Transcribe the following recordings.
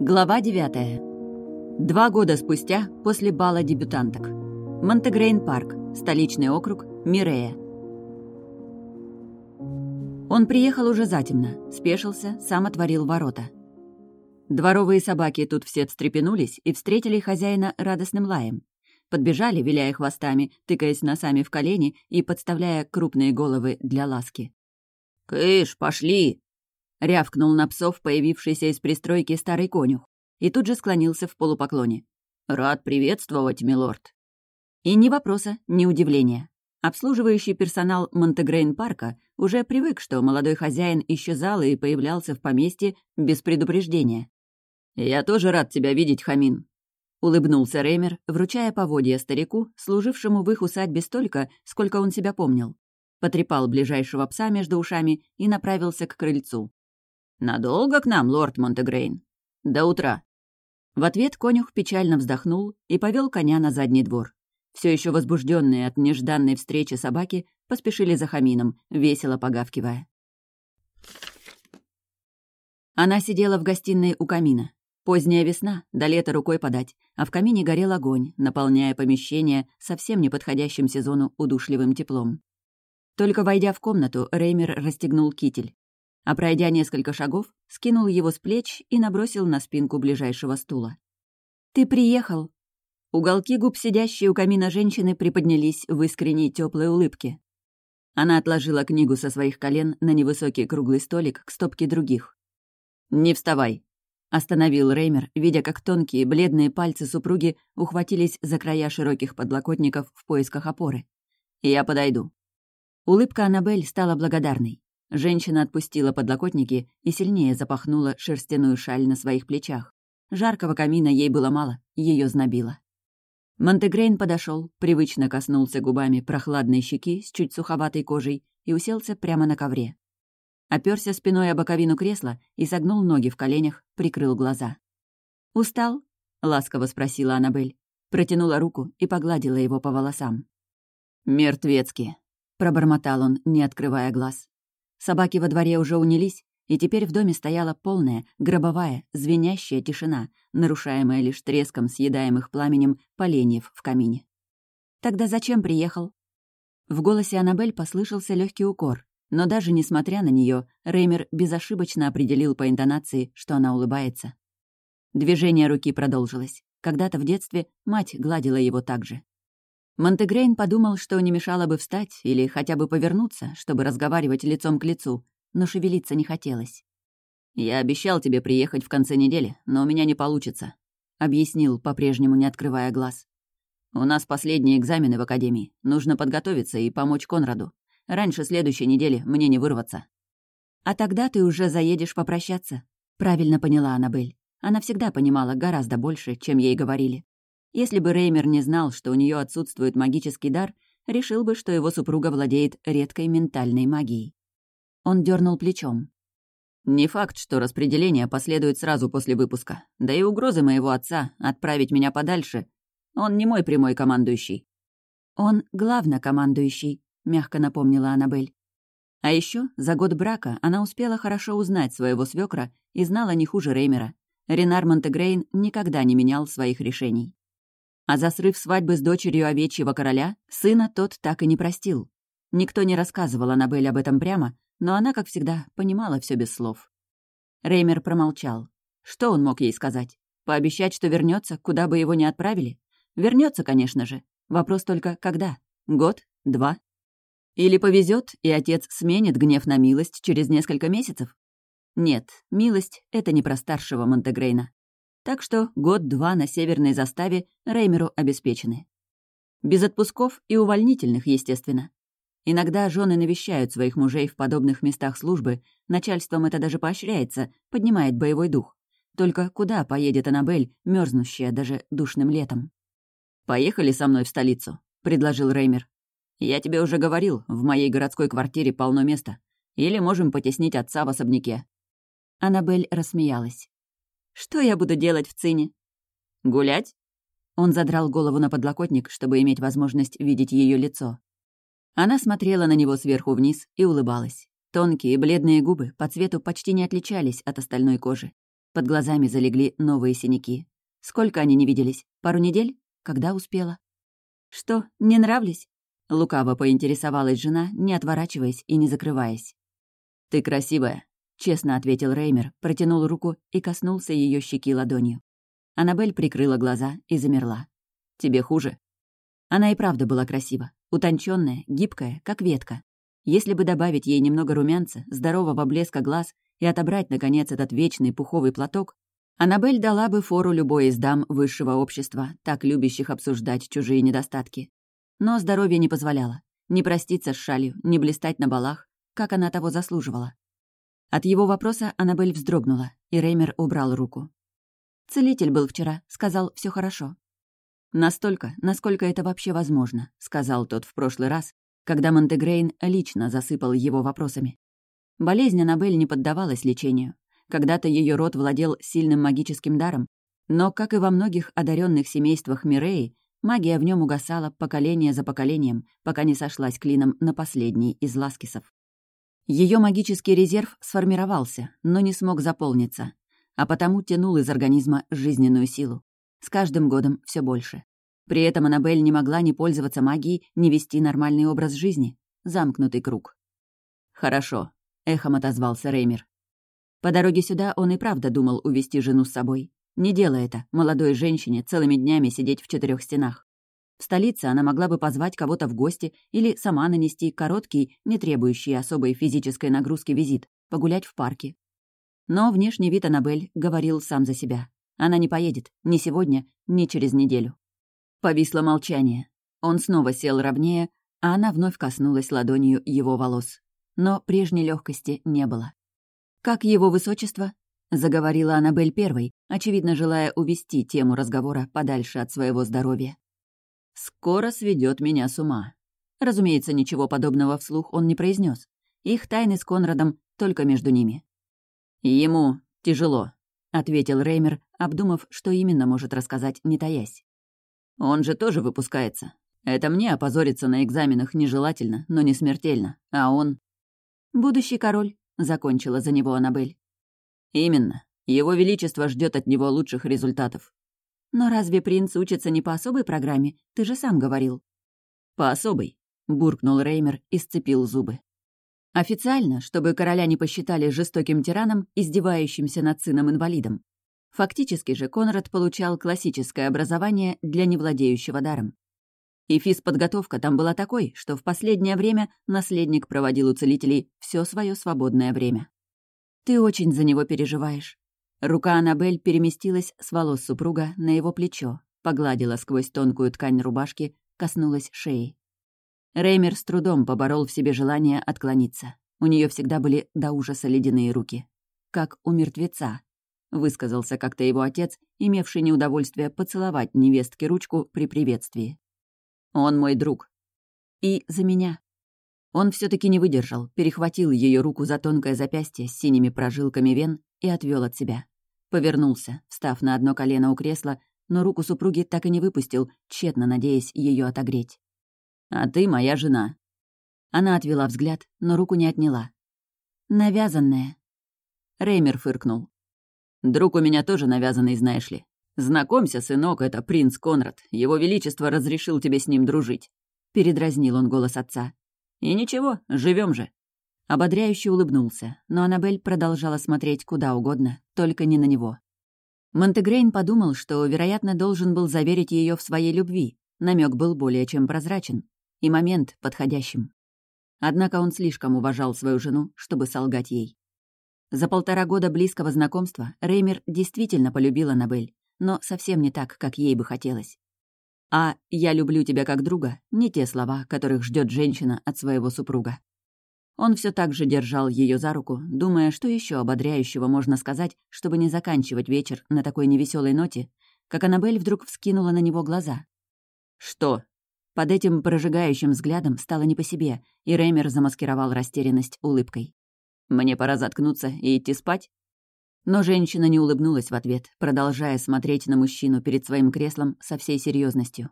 Глава девятая. Два года спустя, после бала дебютанток. Монтегрейн парк, столичный округ, Мирея. Он приехал уже затемно, спешился, сам отворил ворота. Дворовые собаки тут все встрепенулись и встретили хозяина радостным лаем. Подбежали, виляя хвостами, тыкаясь носами в колени и подставляя крупные головы для ласки. «Кыш, пошли!» — рявкнул на псов, появившийся из пристройки старый конюх, и тут же склонился в полупоклоне. «Рад приветствовать, милорд!» И ни вопроса, ни удивления. Обслуживающий персонал Монтегрейн-парка уже привык, что молодой хозяин исчезал и появлялся в поместье без предупреждения. «Я тоже рад тебя видеть, Хамин», — улыбнулся Реймер, вручая поводья старику, служившему в их усадьбе столько, сколько он себя помнил. Потрепал ближайшего пса между ушами и направился к крыльцу. «Надолго к нам, лорд Монтегрейн?» «До утра». В ответ конюх печально вздохнул и повел коня на задний двор. Все еще возбужденные от нежданной встречи собаки поспешили за хамином, весело погавкивая. Она сидела в гостиной у камина. Поздняя весна, до лета рукой подать, а в камине горел огонь, наполняя помещение совсем неподходящим сезону удушливым теплом. Только войдя в комнату, Реймер расстегнул китель. А пройдя несколько шагов, скинул его с плеч и набросил на спинку ближайшего стула. «Ты приехал!» Уголки губ сидящей у камина женщины приподнялись в искренней теплой улыбке. Она отложила книгу со своих колен на невысокий круглый столик к стопке других. «Не вставай», — остановил Реймер, видя, как тонкие бледные пальцы супруги ухватились за края широких подлокотников в поисках опоры. «Я подойду». Улыбка Аннабель стала благодарной. Женщина отпустила подлокотники и сильнее запахнула шерстяную шаль на своих плечах. Жаркого камина ей было мало, ее знобило. Монтегрейн подошел, привычно коснулся губами прохладной щеки с чуть суховатой кожей и уселся прямо на ковре. Оперся спиной о боковину кресла и согнул ноги в коленях, прикрыл глаза. «Устал?» — ласково спросила Аннабель. Протянула руку и погладила его по волосам. «Мертвецки», — пробормотал он, не открывая глаз. Собаки во дворе уже унялись, и теперь в доме стояла полная, гробовая, звенящая тишина, нарушаемая лишь треском съедаемых пламенем поленьев в камине. «Тогда зачем приехал?» В голосе Аннабель послышался легкий укор, но даже несмотря на нее, Реймер безошибочно определил по интонации, что она улыбается. Движение руки продолжилось. Когда-то в детстве мать гладила его так же. Монтегрейн подумал, что не мешало бы встать или хотя бы повернуться, чтобы разговаривать лицом к лицу, но шевелиться не хотелось. «Я обещал тебе приехать в конце недели, но у меня не получится», — объяснил, по-прежнему не открывая глаз. «У нас последние экзамены в академии. Нужно подготовиться и помочь Конраду. Раньше следующей недели мне не вырваться». «А тогда ты уже заедешь попрощаться», — правильно поняла Аннабель. Она всегда понимала гораздо больше, чем ей говорили. Если бы Реймер не знал, что у нее отсутствует магический дар, решил бы, что его супруга владеет редкой ментальной магией. Он дернул плечом. «Не факт, что распределение последует сразу после выпуска. Да и угрозы моего отца отправить меня подальше. Он не мой прямой командующий». «Он главнокомандующий», — мягко напомнила Аннабель. А еще за год брака она успела хорошо узнать своего свекра и знала не хуже Реймера. Ренар Монтегрейн никогда не менял своих решений. А за срыв свадьбы с дочерью овечьего короля сына тот так и не простил. Никто не рассказывал Аннабель об этом прямо, но она, как всегда, понимала все без слов. Реймер промолчал. Что он мог ей сказать? Пообещать, что вернется, куда бы его ни отправили? Вернется, конечно же. Вопрос только, когда? Год? Два? Или повезет, и отец сменит гнев на милость через несколько месяцев? Нет, милость — это не про старшего Монтегрейна. Так что год-два на северной заставе Реймеру обеспечены. Без отпусков и увольнительных, естественно. Иногда жены навещают своих мужей в подобных местах службы, начальством это даже поощряется, поднимает боевой дух. Только куда поедет Аннабель, мерзнущая даже душным летом? «Поехали со мной в столицу», — предложил Реймер. «Я тебе уже говорил, в моей городской квартире полно места. Или можем потеснить отца в особняке». Аннабель рассмеялась. «Что я буду делать в Цине?» «Гулять?» Он задрал голову на подлокотник, чтобы иметь возможность видеть ее лицо. Она смотрела на него сверху вниз и улыбалась. Тонкие бледные губы по цвету почти не отличались от остальной кожи. Под глазами залегли новые синяки. Сколько они не виделись? Пару недель? Когда успела? «Что, не нравлюсь?» Лукаво поинтересовалась жена, не отворачиваясь и не закрываясь. «Ты красивая», — честно ответил Реймер, протянул руку и коснулся ее щеки ладонью. Аннабель прикрыла глаза и замерла. «Тебе хуже?» Она и правда была красива, утонченная, гибкая, как ветка. Если бы добавить ей немного румянца, здорового блеска глаз и отобрать, наконец, этот вечный пуховый платок, Аннабель дала бы фору любой из дам высшего общества, так любящих обсуждать чужие недостатки. Но здоровье не позволяло. Не проститься с шалью, не блистать на балах, как она того заслуживала. От его вопроса Аннабель вздрогнула, и Реймер убрал руку. «Целитель был вчера, сказал, все хорошо». «Настолько, насколько это вообще возможно», — сказал тот в прошлый раз, когда Монтегрейн лично засыпал его вопросами. Болезнь Аннабель не поддавалась лечению. Когда-то ее род владел сильным магическим даром, но, как и во многих одаренных семействах Миреи, магия в нем угасала поколение за поколением, пока не сошлась клином на последний из ласкисов. Ее магический резерв сформировался, но не смог заполниться, а потому тянул из организма жизненную силу. С каждым годом все больше. При этом Аннабель не могла ни пользоваться магией, ни вести нормальный образ жизни. Замкнутый круг. «Хорошо», — эхом отозвался Реймер. По дороге сюда он и правда думал увести жену с собой. Не делая это, молодой женщине целыми днями сидеть в четырех стенах. В столице она могла бы позвать кого-то в гости или сама нанести короткий, не требующий особой физической нагрузки визит, погулять в парке. Но внешний вид Аннабель говорил сам за себя. Она не поедет ни сегодня, ни через неделю. Повисло молчание. Он снова сел ровнее, а она вновь коснулась ладонью его волос. Но прежней легкости не было. «Как его высочество?» — заговорила Аннабель первой, очевидно желая увести тему разговора подальше от своего здоровья. «Скоро сведет меня с ума». Разумеется, ничего подобного вслух он не произнес. Их тайны с Конрадом только между ними. «Ему тяжело», — ответил Реймер, обдумав, что именно может рассказать, не таясь. Он же тоже выпускается. Это мне опозориться на экзаменах нежелательно, но не смертельно. А он... «Будущий король», — закончила за него Аннабель. «Именно. Его Величество ждет от него лучших результатов». «Но разве принц учится не по особой программе? Ты же сам говорил». «По особой», — буркнул Реймер и сцепил зубы. Официально, чтобы короля не посчитали жестоким тираном, издевающимся над сыном-инвалидом. Фактически же Конрад получал классическое образование для невладеющего даром. И физподготовка там была такой, что в последнее время наследник проводил у целителей все свое свободное время. «Ты очень за него переживаешь». Рука Аннабель переместилась с волос супруга на его плечо, погладила сквозь тонкую ткань рубашки, коснулась шеи. Реймер с трудом поборол в себе желание отклониться. У нее всегда были до ужаса ледяные руки. Как у мертвеца, — высказался как-то его отец, имевший неудовольствие поцеловать невестке ручку при приветствии. «Он мой друг. И за меня». Он все таки не выдержал, перехватил ее руку за тонкое запястье с синими прожилками вен и отвел от себя. Повернулся, встав на одно колено у кресла, но руку супруги так и не выпустил, тщетно надеясь ее отогреть. «А ты моя жена». Она отвела взгляд, но руку не отняла. «Навязанная». Реймер фыркнул. Друг у меня тоже навязанный, знаешь ли. Знакомься, сынок, это принц Конрад. Его Величество разрешил тебе с ним дружить. Передразнил он голос отца. И ничего, живем же. Ободряюще улыбнулся, но Аннабель продолжала смотреть куда угодно, только не на него. Монтегрейн подумал, что, вероятно, должен был заверить ее в своей любви. Намек был более чем прозрачен. И момент подходящим. Однако он слишком уважал свою жену, чтобы солгать ей. За полтора года близкого знакомства Реймер действительно полюбила Набель, но совсем не так, как ей бы хотелось. А «я люблю тебя как друга» — не те слова, которых ждет женщина от своего супруга. Он все так же держал ее за руку, думая, что еще ободряющего можно сказать, чтобы не заканчивать вечер на такой невеселой ноте, как Аннабель вдруг вскинула на него глаза. «Что?» Под этим прожигающим взглядом стало не по себе, и Реймер замаскировал растерянность улыбкой. Мне пора заткнуться и идти спать?» Но женщина не улыбнулась в ответ, продолжая смотреть на мужчину перед своим креслом со всей серьезностью.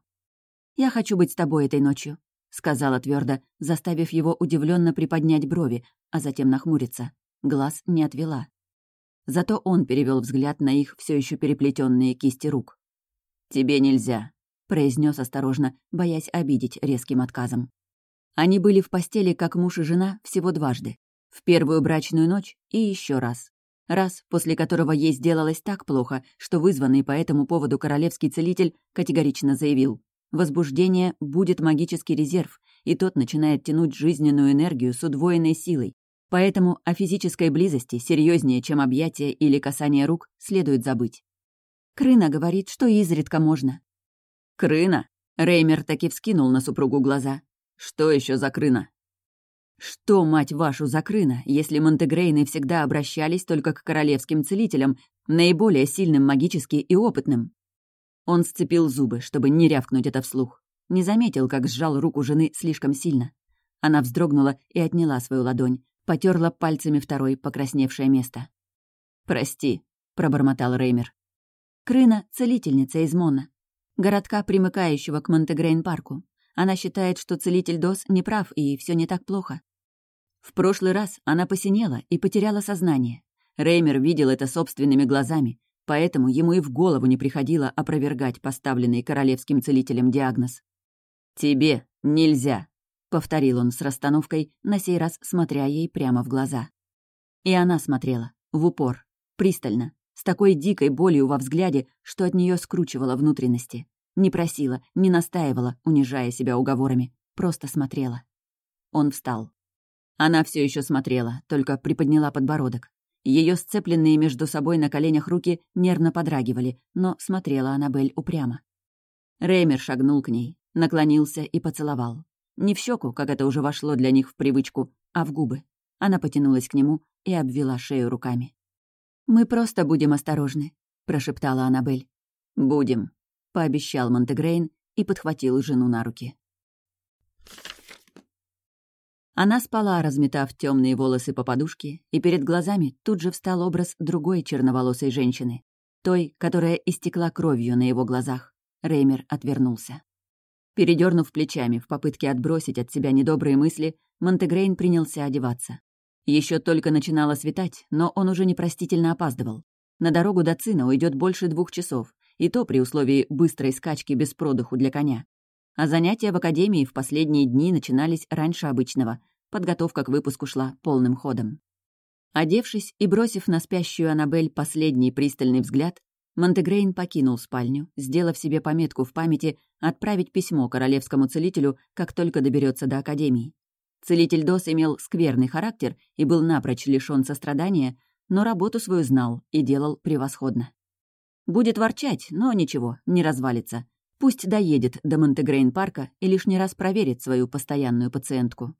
«Я хочу быть с тобой этой ночью», — сказала твердо, заставив его удивленно приподнять брови, а затем нахмуриться. Глаз не отвела. Зато он перевел взгляд на их все еще переплетенные кисти рук. «Тебе нельзя», — произнес осторожно, боясь обидеть резким отказом. Они были в постели, как муж и жена, всего дважды. В первую брачную ночь и еще раз. Раз, после которого ей сделалось так плохо, что вызванный по этому поводу королевский целитель категорично заявил. Возбуждение будет магический резерв, и тот начинает тянуть жизненную энергию с удвоенной силой. Поэтому о физической близости серьезнее, чем объятие или касание рук, следует забыть. Крына говорит, что изредка можно. Крына? Реймер таки вскинул на супругу глаза. Что еще за крына? Что, мать вашу, за крына, если Монтегрейны всегда обращались только к королевским целителям, наиболее сильным магически и опытным? Он сцепил зубы, чтобы не рявкнуть это вслух. Не заметил, как сжал руку жены слишком сильно. Она вздрогнула и отняла свою ладонь, потерла пальцами второй покрасневшее место. «Прости», — пробормотал Реймер. Крына — целительница из Мона, городка, примыкающего к Монтегрейн-парку. Она считает, что целитель Дос не прав и все не так плохо. В прошлый раз она посинела и потеряла сознание. Реймер видел это собственными глазами, поэтому ему и в голову не приходило опровергать поставленный королевским целителем диагноз. «Тебе нельзя», — повторил он с расстановкой, на сей раз смотря ей прямо в глаза. И она смотрела, в упор, пристально, с такой дикой болью во взгляде, что от нее скручивало внутренности. Не просила, не настаивала, унижая себя уговорами. Просто смотрела. Он встал. Она все еще смотрела, только приподняла подбородок. Ее сцепленные между собой на коленях руки нервно подрагивали, но смотрела Аннабель упрямо. Реймер шагнул к ней, наклонился и поцеловал. Не в щеку, как это уже вошло для них в привычку, а в губы. Она потянулась к нему и обвела шею руками. «Мы просто будем осторожны», — прошептала Аннабель. «Будем», пообещал Монтегрейн и подхватил жену на руки. Она спала, разметав темные волосы по подушке, и перед глазами тут же встал образ другой черноволосой женщины, той, которая истекла кровью на его глазах. Реймер отвернулся. Передернув плечами в попытке отбросить от себя недобрые мысли, Монтегрейн принялся одеваться. Еще только начинало светать, но он уже непростительно опаздывал. На дорогу до Цина уйдет больше двух часов, и то при условии быстрой скачки без продыху для коня. А занятия в академии в последние дни начинались раньше обычного, подготовка к выпуску шла полным ходом. Одевшись и бросив на спящую Аннабель последний пристальный взгляд, Монтегрейн покинул спальню, сделав себе пометку в памяти отправить письмо королевскому целителю, как только доберется до Академии. Целитель Дос имел скверный характер и был напрочь лишён сострадания, но работу свою знал и делал превосходно. Будет ворчать, но ничего, не развалится. Пусть доедет до Монтегрейн-парка и лишний раз проверит свою постоянную пациентку.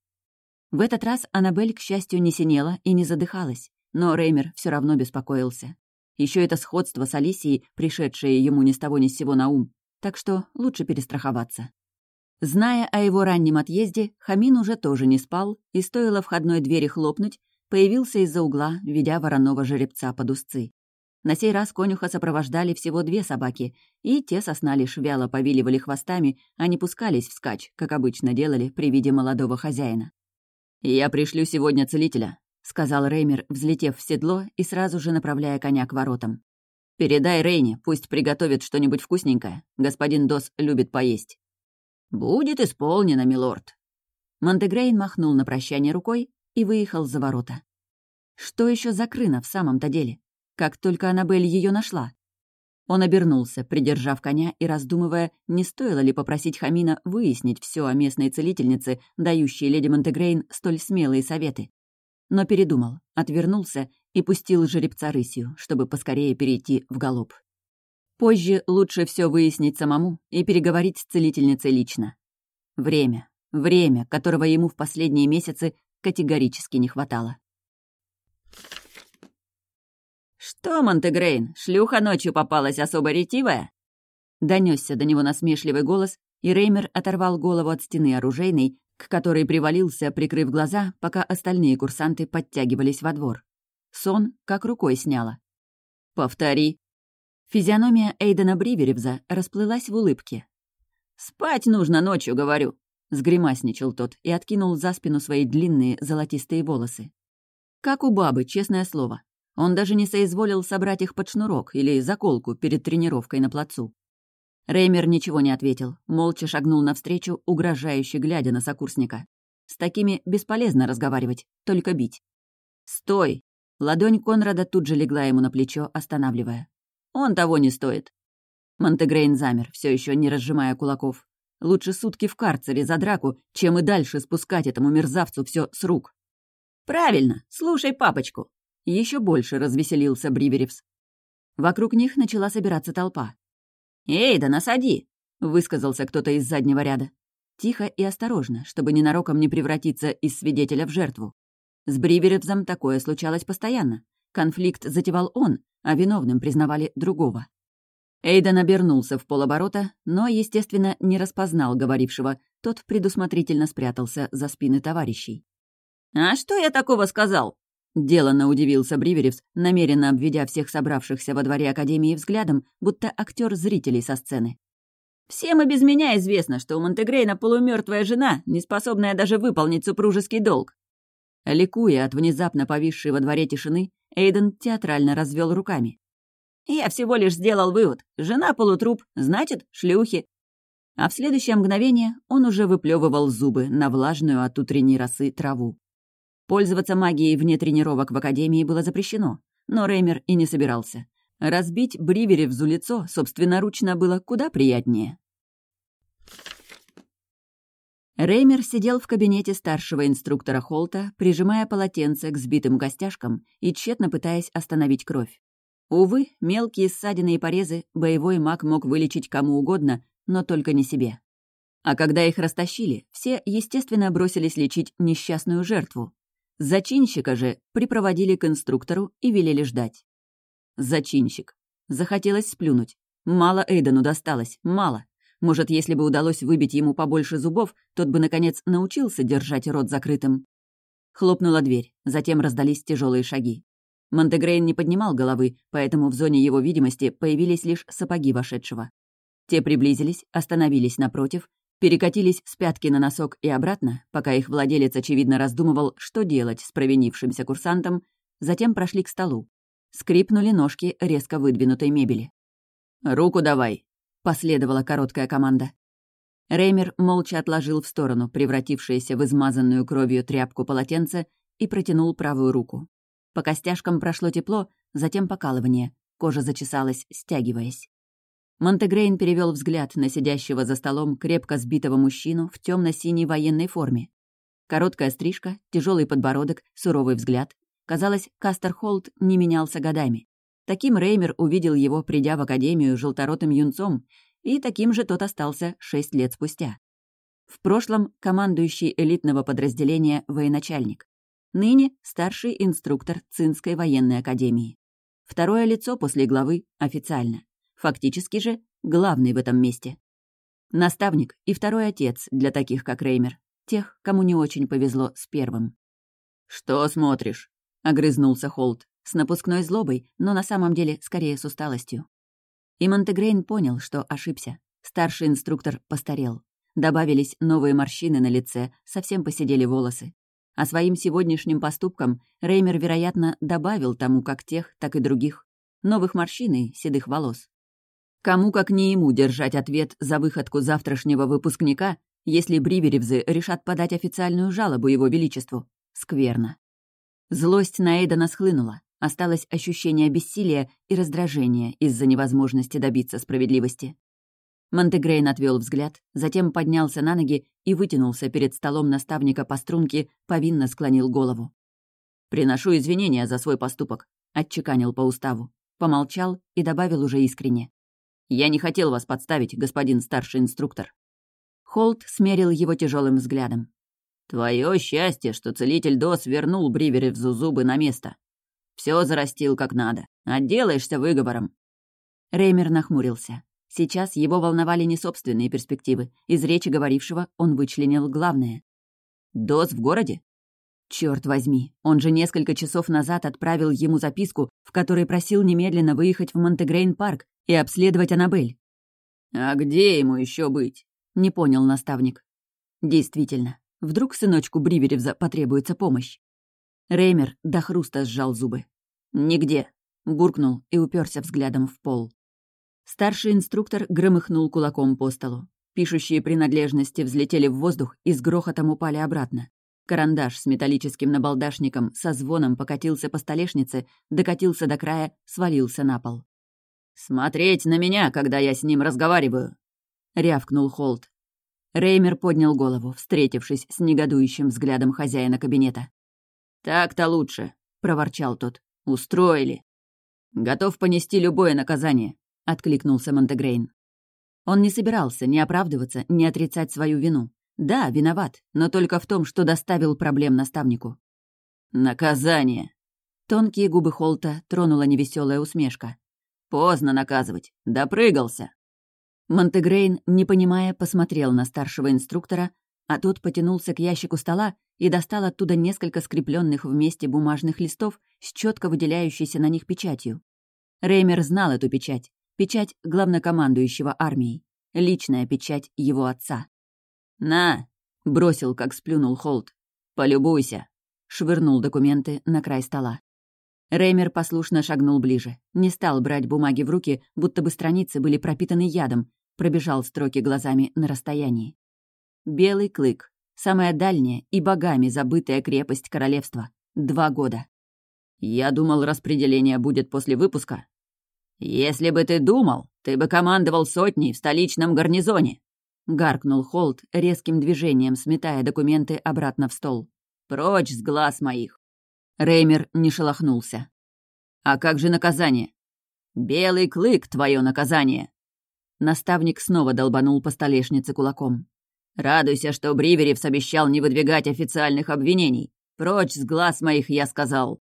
В этот раз Аннабель, к счастью, не синела и не задыхалась, но Реймер все равно беспокоился. Еще это сходство с Алисией, пришедшее ему ни с того ни с сего на ум, так что лучше перестраховаться. Зная о его раннем отъезде, Хамин уже тоже не спал, и стоило входной двери хлопнуть, появился из-за угла, ведя вороного жеребца под узцы. На сей раз конюха сопровождали всего две собаки, и те сосна лишь вяло повиливали хвостами, а не пускались вскачь, как обычно делали при виде молодого хозяина. «Я пришлю сегодня целителя», — сказал Реймер, взлетев в седло и сразу же направляя коня к воротам. «Передай Рейне, пусть приготовит что-нибудь вкусненькое. Господин Дос любит поесть». «Будет исполнено, милорд». Монтегрейн махнул на прощание рукой и выехал за ворота. Что еще за крына в самом-то деле? Как только Аннабель ее нашла. Он обернулся, придержав коня и раздумывая, не стоило ли попросить Хамина выяснить все о местной целительнице, дающей леди Монтегрейн столь смелые советы. Но передумал, отвернулся и пустил жеребца рысью, чтобы поскорее перейти в галоп. Позже лучше все выяснить самому и переговорить с целительницей лично. Время, время, которого ему в последние месяцы категорически не хватало. «Что, Монтегрейн, шлюха ночью попалась особо ретивая?» Донесся до него насмешливый голос, и Реймер оторвал голову от стены оружейной, к которой привалился, прикрыв глаза, пока остальные курсанты подтягивались во двор. Сон как рукой сняло. «Повтори». Физиономия Эйдена Бриверевза расплылась в улыбке. «Спать нужно ночью, говорю». — сгримасничал тот и откинул за спину свои длинные золотистые волосы. Как у бабы, честное слово. Он даже не соизволил собрать их под шнурок или заколку перед тренировкой на плацу. Реймер ничего не ответил, молча шагнул навстречу, угрожающе глядя на сокурсника. С такими бесполезно разговаривать, только бить. «Стой!» Ладонь Конрада тут же легла ему на плечо, останавливая. «Он того не стоит!» Монтегрейн замер, все еще не разжимая кулаков. Лучше сутки в карцере за драку, чем и дальше спускать этому мерзавцу все с рук. «Правильно, слушай папочку!» Еще больше развеселился Бриверевс. Вокруг них начала собираться толпа. «Эй, да насади!» — высказался кто-то из заднего ряда. Тихо и осторожно, чтобы ненароком не превратиться из свидетеля в жертву. С Бриверевзом такое случалось постоянно. Конфликт затевал он, а виновным признавали другого. Эйден обернулся в полоборота, но, естественно, не распознал говорившего, тот предусмотрительно спрятался за спины товарищей. «А что я такого сказал?» Деланно удивился Бриверевс, намеренно обведя всех собравшихся во дворе Академии взглядом, будто актер зрителей со сцены. «Всем и без меня известно, что у Монтегрейна полумертвая жена, не способная даже выполнить супружеский долг». Ликуя от внезапно повисшей во дворе тишины, Эйден театрально развел руками. «Я всего лишь сделал вывод. Жена полутруп, значит, шлюхи. А в следующее мгновение он уже выплевывал зубы на влажную от утренней росы траву. Пользоваться магией вне тренировок в Академии было запрещено, но Реймер и не собирался. Разбить Бриверевзу лицо собственноручно было куда приятнее. Реймер сидел в кабинете старшего инструктора Холта, прижимая полотенце к сбитым костяшкам и тщетно пытаясь остановить кровь. Увы, мелкие ссадины и порезы боевой маг мог вылечить кому угодно, но только не себе. А когда их растащили, все, естественно, бросились лечить несчастную жертву, Зачинщика же припроводили к инструктору и велели ждать. Зачинщик. Захотелось сплюнуть. Мало Эйдену досталось, мало. Может, если бы удалось выбить ему побольше зубов, тот бы, наконец, научился держать рот закрытым. Хлопнула дверь, затем раздались тяжелые шаги. Монтегрейн не поднимал головы, поэтому в зоне его видимости появились лишь сапоги вошедшего. Те приблизились, остановились напротив перекатились с пятки на носок и обратно, пока их владелец, очевидно, раздумывал, что делать с провинившимся курсантом, затем прошли к столу. Скрипнули ножки резко выдвинутой мебели. «Руку давай!» — последовала короткая команда. Реймер молча отложил в сторону превратившееся в измазанную кровью тряпку полотенце и протянул правую руку. По костяшкам прошло тепло, затем покалывание. Кожа зачесалась, стягиваясь. Монтегрейн перевел взгляд на сидящего за столом крепко сбитого мужчину в темно-синей военной форме. Короткая стрижка, тяжелый подбородок, суровый взгляд. Казалось, Кастер Холт не менялся годами. Таким Реймер увидел его, придя в академию желторотым юнцом, и таким же тот остался шесть лет спустя. В прошлом командующий элитного подразделения военачальник. Ныне старший инструктор Цинской военной академии. Второе лицо после главы официально. Фактически же главный в этом месте. Наставник и второй отец для таких, как Реймер, тех, кому не очень повезло с первым. «Что смотришь?» — огрызнулся Холт, с напускной злобой, но на самом деле скорее с усталостью. И Монтегрейн понял, что ошибся. Старший инструктор постарел. Добавились новые морщины на лице, совсем посидели волосы. А своим сегодняшним поступком Реймер, вероятно, добавил тому как тех, так и других. Новых морщин и седых волос. Кому как не ему держать ответ за выходку завтрашнего выпускника, если Бриверевзы решат подать официальную жалобу его величеству? Скверно. Злость на Эйдана схлынула. Осталось ощущение бессилия и раздражения из-за невозможности добиться справедливости. Монтегрейн отвел взгляд, затем поднялся на ноги и вытянулся перед столом наставника по струнке, повинно склонил голову. «Приношу извинения за свой поступок», — отчеканил по уставу. Помолчал и добавил уже искренне. Я не хотел вас подставить, господин старший инструктор». Холт смерил его тяжелым взглядом. «Твое счастье, что целитель Дос вернул Бриверевзу зубы на место. Все зарастил как надо. Отделаешься выговором». Реймер нахмурился. Сейчас его волновали не собственные перспективы. Из речи говорившего он вычленил главное. «Дос в городе?» Черт возьми, он же несколько часов назад отправил ему записку, в которой просил немедленно выехать в Монтегрейн-парк и обследовать Аннабель. «А где ему еще быть?» — не понял наставник. Действительно, вдруг сыночку Бриверевза потребуется помощь. Реймер до хруста сжал зубы. «Нигде», — буркнул и уперся взглядом в пол. Старший инструктор громыхнул кулаком по столу. Пишущие принадлежности взлетели в воздух и с грохотом упали обратно. Карандаш с металлическим набалдашником со звоном покатился по столешнице, докатился до края, свалился на пол. «Смотреть на меня, когда я с ним разговариваю!» — рявкнул Холт. Реймер поднял голову, встретившись с негодующим взглядом хозяина кабинета. «Так-то лучше», — проворчал тот. «Устроили». «Готов понести любое наказание», — откликнулся Монтегрейн. Он не собирался ни оправдываться, ни отрицать свою вину. Да, виноват, но только в том, что доставил проблем наставнику. «Наказание!» Тонкие губы Холта тронула невеселая усмешка. «Поздно наказывать. Допрыгался!» Монтегрейн, не понимая, посмотрел на старшего инструктора, а тот потянулся к ящику стола и достал оттуда несколько скрепленных вместе бумажных листов с четко выделяющейся на них печатью. Реймер знал эту печать. Печать главнокомандующего армией. Личная печать его отца. «На!» — бросил, как сплюнул Холт. «Полюбуйся!» — швырнул документы на край стола. Реймер послушно шагнул ближе. Не стал брать бумаги в руки, будто бы страницы были пропитаны ядом, пробежал строки глазами на расстоянии. Белый клык. Самая дальняя и богами забытая крепость королевства. Два года. Я думал, распределение будет после выпуска. Если бы ты думал, ты бы командовал сотней в столичном гарнизоне. — гаркнул Холт, резким движением сметая документы обратно в стол. «Прочь с глаз моих!» Реймер не шелохнулся. «А как же наказание?» «Белый клык — твое наказание!» Наставник снова долбанул по столешнице кулаком. «Радуйся, что Бриверевс обещал не выдвигать официальных обвинений. Прочь с глаз моих, я сказал!»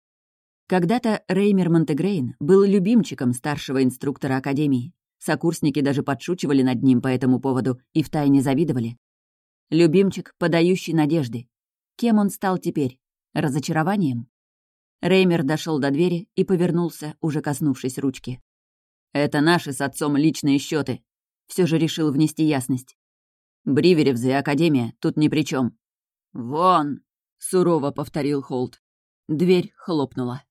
Когда-то Реймер Монтегрейн был любимчиком старшего инструктора Академии. Сокурсники даже подшучивали над ним по этому поводу и втайне завидовали. Любимчик, подающий надежды. Кем он стал теперь? Разочарованием? Реймер дошел до двери и повернулся, уже коснувшись ручки. «Это наши с отцом личные счеты. Все же решил внести ясность. Бриверевз и Академия тут ни при чем. «Вон!» — сурово повторил Холт. Дверь хлопнула.